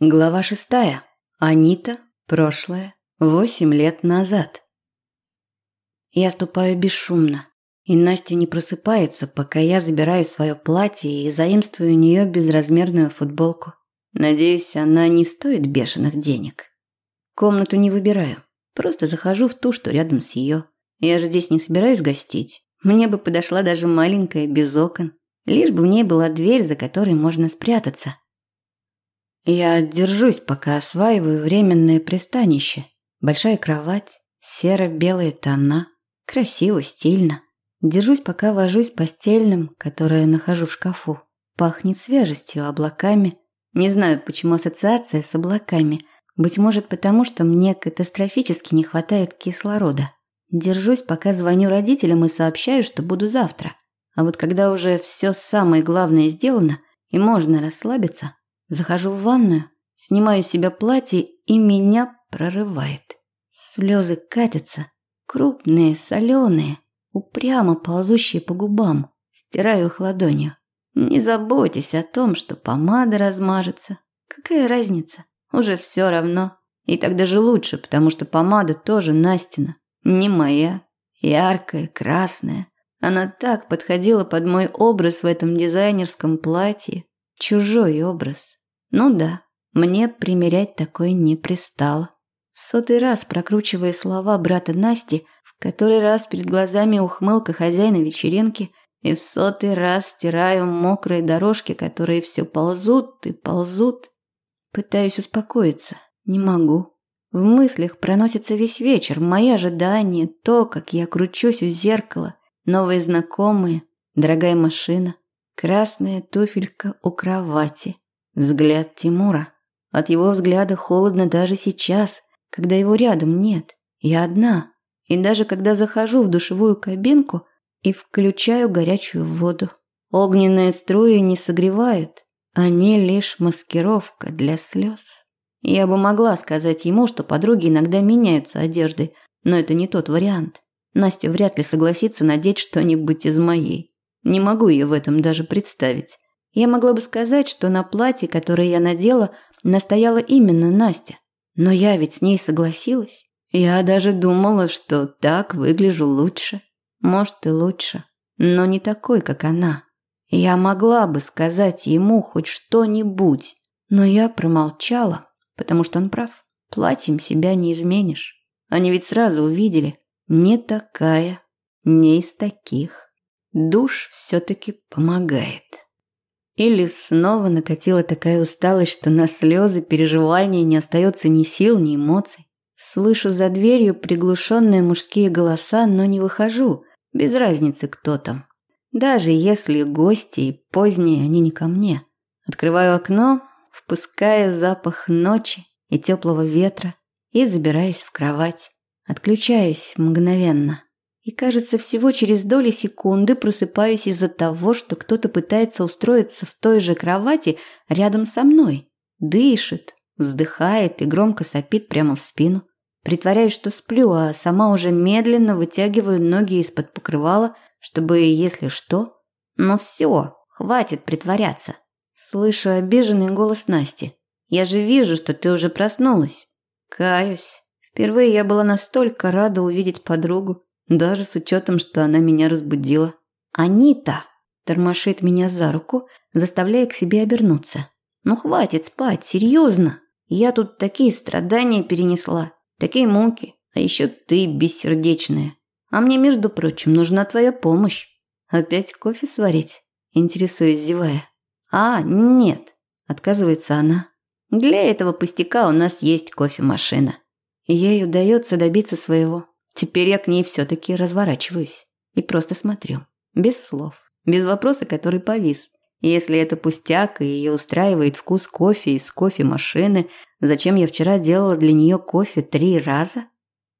Глава шестая. Анита. Прошлое. Восемь лет назад. Я ступаю бесшумно, и Настя не просыпается, пока я забираю свое платье и заимствую у нее безразмерную футболку. Надеюсь, она не стоит бешеных денег. Комнату не выбираю, просто захожу в ту, что рядом с ее. Я же здесь не собираюсь гостить. Мне бы подошла даже маленькая, без окон. Лишь бы в ней была дверь, за которой можно спрятаться. Я держусь, пока осваиваю временное пристанище. Большая кровать, серо-белые тона, красиво, стильно. Держусь, пока вожусь постельным, которое нахожу в шкафу. Пахнет свежестью, облаками. Не знаю, почему ассоциация с облаками. Быть может, потому что мне катастрофически не хватает кислорода. Держусь, пока звоню родителям и сообщаю, что буду завтра. А вот когда уже все самое главное сделано и можно расслабиться, Захожу в ванную, снимаю с себя платье и меня прорывает. Слезы катятся, крупные, соленые, упрямо ползущие по губам. Стираю их ладонью. Не заботьтесь о том, что помада размажется. Какая разница? Уже все равно. И так даже лучше, потому что помада тоже Настина. Не моя. Яркая, красная. Она так подходила под мой образ в этом дизайнерском платье. Чужой образ. Ну да, мне примерять такое не пристало. В сотый раз прокручивая слова брата Насти, в который раз перед глазами ухмылка хозяина вечеринки, и в сотый раз стираю мокрые дорожки, которые все ползут и ползут. Пытаюсь успокоиться, не могу. В мыслях проносится весь вечер, мои ожидания, то, как я кручусь у зеркала, новые знакомые, дорогая машина, красная туфелька у кровати – Взгляд Тимура. От его взгляда холодно даже сейчас, когда его рядом нет. Я одна. И даже когда захожу в душевую кабинку и включаю горячую воду. Огненные струи не согревают. Они лишь маскировка для слез. Я бы могла сказать ему, что подруги иногда меняются одеждой, но это не тот вариант. Настя вряд ли согласится надеть что-нибудь из моей. Не могу ее в этом даже представить. Я могла бы сказать, что на платье, которое я надела, настояла именно Настя. Но я ведь с ней согласилась. Я даже думала, что так выгляжу лучше. Может и лучше, но не такой, как она. Я могла бы сказать ему хоть что-нибудь, но я промолчала, потому что он прав. Платьем себя не изменишь. Они ведь сразу увидели. Не такая, не из таких. Душ все-таки помогает. Или снова накатила такая усталость, что на слезы, переживания не остается ни сил, ни эмоций. Слышу за дверью приглушенные мужские голоса, но не выхожу. Без разницы, кто там. Даже если гости и поздние, они не ко мне. Открываю окно, впуская запах ночи и теплого ветра и забираюсь в кровать. Отключаюсь мгновенно. И, кажется, всего через доли секунды просыпаюсь из-за того, что кто-то пытается устроиться в той же кровати рядом со мной. Дышит, вздыхает и громко сопит прямо в спину. Притворяюсь, что сплю, а сама уже медленно вытягиваю ноги из-под покрывала, чтобы, если что... Но все, хватит притворяться. Слышу обиженный голос Насти. «Я же вижу, что ты уже проснулась». Каюсь. Впервые я была настолько рада увидеть подругу. Даже с учетом, что она меня разбудила. «Анита!» – тормошит меня за руку, заставляя к себе обернуться. «Ну хватит спать, серьезно! Я тут такие страдания перенесла, такие муки, а еще ты бессердечная. А мне, между прочим, нужна твоя помощь. Опять кофе сварить?» – интересуюсь, зевая. «А, нет!» – отказывается она. «Для этого пустяка у нас есть кофемашина». Ей удается добиться своего. Теперь я к ней все-таки разворачиваюсь и просто смотрю. Без слов. Без вопроса, который повис. Если это пустяк и ее устраивает вкус кофе из кофемашины, зачем я вчера делала для нее кофе три раза?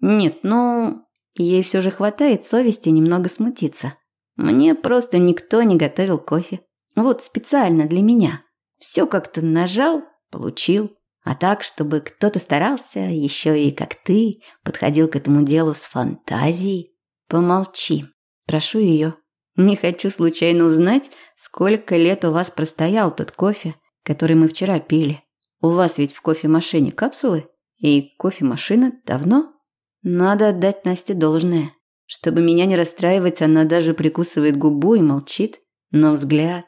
Нет, ну, ей все же хватает совести немного смутиться. Мне просто никто не готовил кофе. Вот специально для меня. Все как-то нажал, получил. А так, чтобы кто-то старался, еще и как ты, подходил к этому делу с фантазией. Помолчи. Прошу ее. Не хочу случайно узнать, сколько лет у вас простоял тот кофе, который мы вчера пили. У вас ведь в кофемашине капсулы? И кофемашина давно? Надо отдать Насте должное. Чтобы меня не расстраивать, она даже прикусывает губу и молчит. Но взгляд...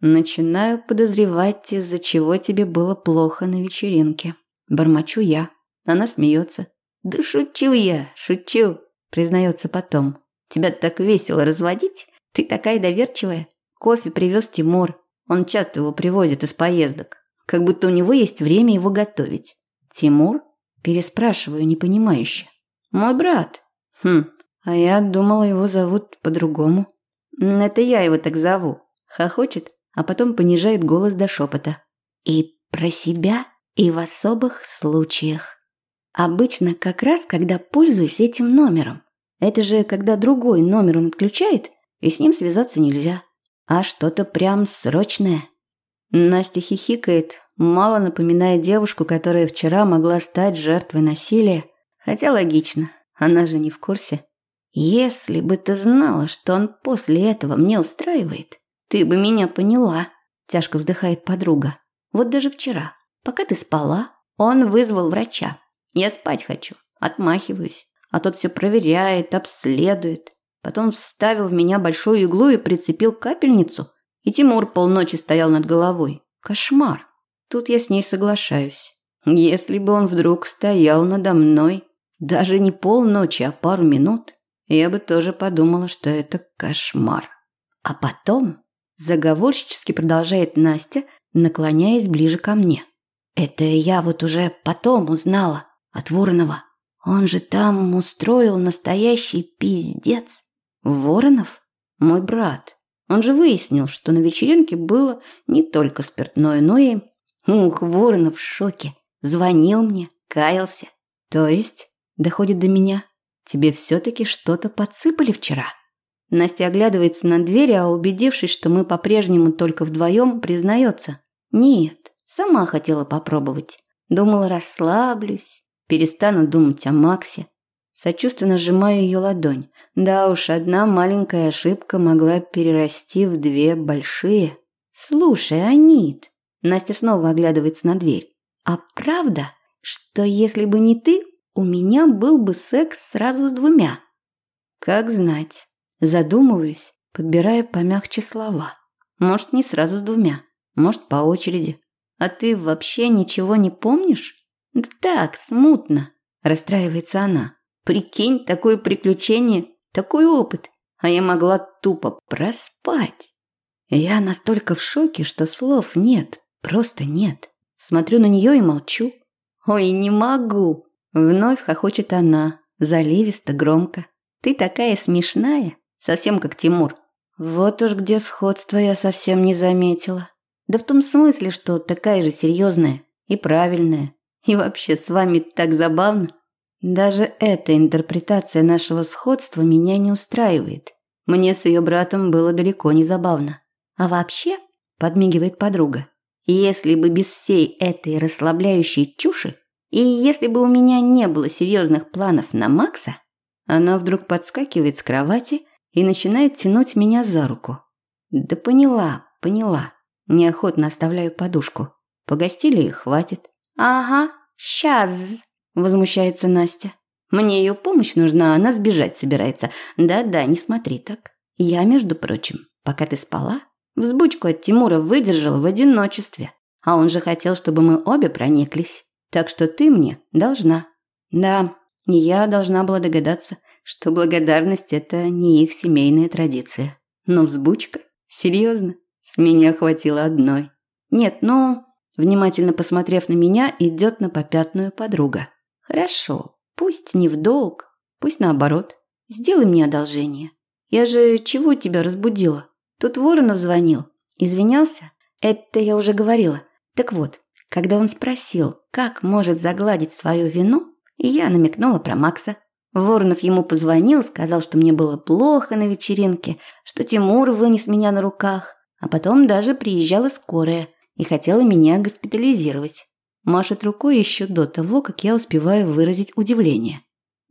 Начинаю подозревать, из-за чего тебе было плохо на вечеринке. Бормочу я. Она смеется. Да шучу я, шучу, признается потом. Тебя так весело разводить? Ты такая доверчивая. Кофе привез Тимур. Он часто его привозит из поездок. Как будто у него есть время его готовить. Тимур? Переспрашиваю непонимающе. Мой брат. Хм, а я думала, его зовут по-другому. Это я его так зову. Хохочет, а потом понижает голос до шепота. И про себя, и в особых случаях. Обычно как раз, когда пользуюсь этим номером. Это же когда другой номер он отключает, и с ним связаться нельзя. А что-то прям срочное. Настя хихикает, мало напоминая девушку, которая вчера могла стать жертвой насилия. Хотя логично, она же не в курсе. Если бы ты знала, что он после этого мне устраивает, ты бы меня поняла, тяжко вздыхает подруга. Вот даже вчера, пока ты спала, он вызвал врача. Я спать хочу, отмахиваюсь, а тот все проверяет, обследует. Потом вставил в меня большую иглу и прицепил капельницу – и Тимур полночи стоял над головой. Кошмар. Тут я с ней соглашаюсь. Если бы он вдруг стоял надо мной, даже не полночи, а пару минут, я бы тоже подумала, что это кошмар. А потом, заговорщически продолжает Настя, наклоняясь ближе ко мне. Это я вот уже потом узнала от Воронова. Он же там устроил настоящий пиздец. Воронов? Мой брат. Он же выяснил, что на вечеринке было не только спиртное, но и... Ух, Воронов в шоке. Звонил мне, каялся. То есть, доходит до меня, тебе все-таки что-то подсыпали вчера? Настя оглядывается на дверь, а убедившись, что мы по-прежнему только вдвоем, признается. Нет, сама хотела попробовать. Думала, расслаблюсь, перестану думать о Максе. Сочувственно сжимаю ее ладонь. Да уж, одна маленькая ошибка могла перерасти в две большие. Слушай, Анит, Настя снова оглядывается на дверь. А правда, что если бы не ты, у меня был бы секс сразу с двумя? Как знать. Задумываюсь, подбирая помягче слова. Может, не сразу с двумя, может, по очереди. А ты вообще ничего не помнишь? Да так, смутно, расстраивается она. Прикинь, такое приключение, такой опыт, а я могла тупо проспать. Я настолько в шоке, что слов нет, просто нет. Смотрю на нее и молчу. Ой, не могу. Вновь хохочет она, заливисто, громко. Ты такая смешная, совсем как Тимур. Вот уж где сходство я совсем не заметила. Да в том смысле, что такая же серьезная и правильная. И вообще с вами так забавно. Даже эта интерпретация нашего сходства меня не устраивает. Мне с ее братом было далеко не забавно. А вообще, подмигивает подруга, если бы без всей этой расслабляющей чуши, и если бы у меня не было серьезных планов на Макса, она вдруг подскакивает с кровати и начинает тянуть меня за руку. Да поняла, поняла. Неохотно оставляю подушку. Погостили и хватит. Ага, сейчас возмущается Настя. Мне ее помощь нужна, она сбежать собирается. Да-да, не смотри так. Я, между прочим, пока ты спала, взбучку от Тимура выдержала в одиночестве. А он же хотел, чтобы мы обе прониклись. Так что ты мне должна. Да, я должна была догадаться, что благодарность – это не их семейная традиция. Но взбучка? Серьезно? С меня хватило одной. Нет, ну... Внимательно посмотрев на меня, идет на попятную подруга. Хорошо, пусть не в долг, пусть наоборот. Сделай мне одолжение. Я же чего тебя разбудила? Тут Воронов звонил. Извинялся? Это я уже говорила. Так вот, когда он спросил, как может загладить свою вину, я намекнула про Макса. Воронов ему позвонил, сказал, что мне было плохо на вечеринке, что Тимур вынес меня на руках, а потом даже приезжала скорая и хотела меня госпитализировать. Машет рукой еще до того, как я успеваю выразить удивление.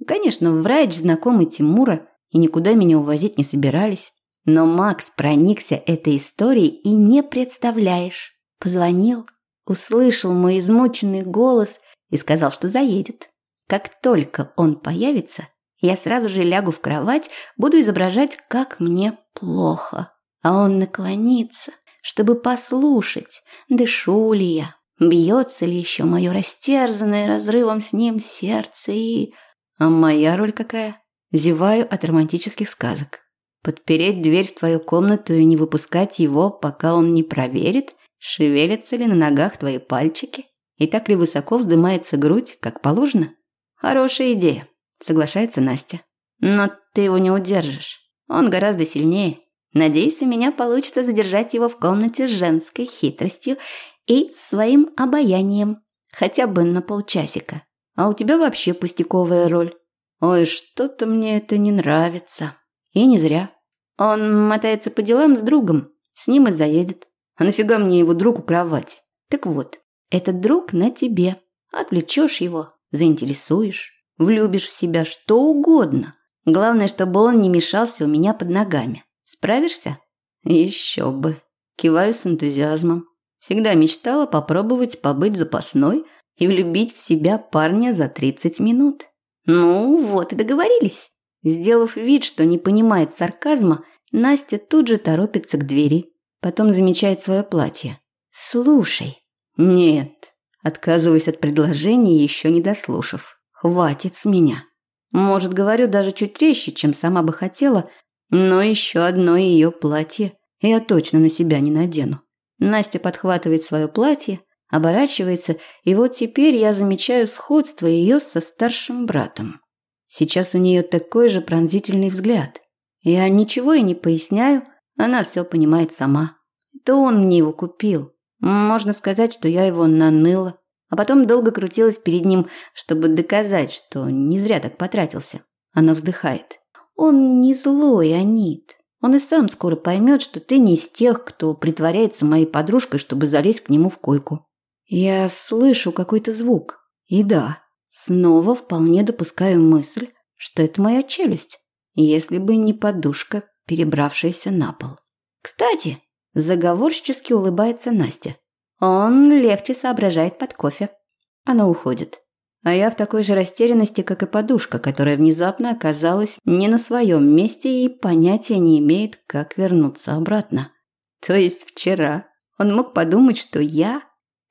Конечно, врач знакомый Тимура и никуда меня увозить не собирались. Но Макс проникся этой историей и не представляешь. Позвонил, услышал мой измученный голос и сказал, что заедет. Как только он появится, я сразу же лягу в кровать, буду изображать, как мне плохо. А он наклонится, чтобы послушать, дышу ли я, бьется ли еще мое растерзанное разрывом с ним сердце и... А моя роль какая? Зеваю от романтических сказок. Подпереть дверь в твою комнату и не выпускать его, пока он не проверит, шевелятся ли на ногах твои пальчики и так ли высоко вздымается грудь, как положено. Хорошая идея, соглашается Настя. Но ты его не удержишь. Он гораздо сильнее. Надеюсь, у меня получится задержать его в комнате с женской хитростью и своим обаянием. Хотя бы на полчасика. А у тебя вообще пустяковая роль. Ой, что-то мне это не нравится. И не зря. Он мотается по делам с другом. С ним и заедет. А нафига мне его друг у кровати? Так вот, этот друг на тебе. Отвлечешь его, заинтересуешь, влюбишь в себя что угодно. Главное, чтобы он не мешался у меня под ногами. Справишься? Еще бы. Киваю с энтузиазмом. Всегда мечтала попробовать побыть запасной и влюбить в себя парня за 30 минут. Ну, вот и договорились. Сделав вид, что не понимает сарказма, Настя тут же торопится к двери. Потом замечает свое платье. «Слушай». «Нет». Отказываюсь от предложения, еще не дослушав. «Хватит с меня». Может, говорю даже чуть резче, чем сама бы хотела, но еще одно ее платье я точно на себя не надену. Настя подхватывает свое платье, оборачивается, и вот теперь я замечаю сходство ее со старшим братом. Сейчас у нее такой же пронзительный взгляд. Я ничего и не поясняю, она все понимает сама. Это он мне его купил. Можно сказать, что я его наныла, а потом долго крутилась перед ним, чтобы доказать, что не зря так потратился. Она вздыхает. Он не злой, Анит. Он и сам скоро поймет, что ты не из тех, кто притворяется моей подружкой, чтобы залезть к нему в койку. Я слышу какой-то звук. И да, снова вполне допускаю мысль, что это моя челюсть, если бы не подушка, перебравшаяся на пол. Кстати, заговорщически улыбается Настя. Он легче соображает под кофе. Она уходит. А я в такой же растерянности, как и подушка, которая внезапно оказалась не на своем месте и понятия не имеет, как вернуться обратно. То есть вчера он мог подумать, что я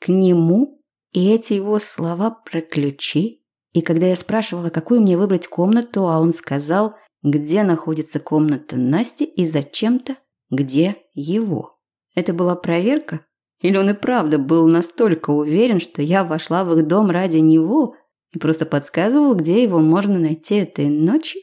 к нему, и эти его слова про ключи. И когда я спрашивала, какую мне выбрать комнату, а он сказал, где находится комната Насти и зачем-то, где его. Это была проверка? Или он и правда был настолько уверен, что я вошла в их дом ради него и просто подсказывал, где его можно найти этой ночью?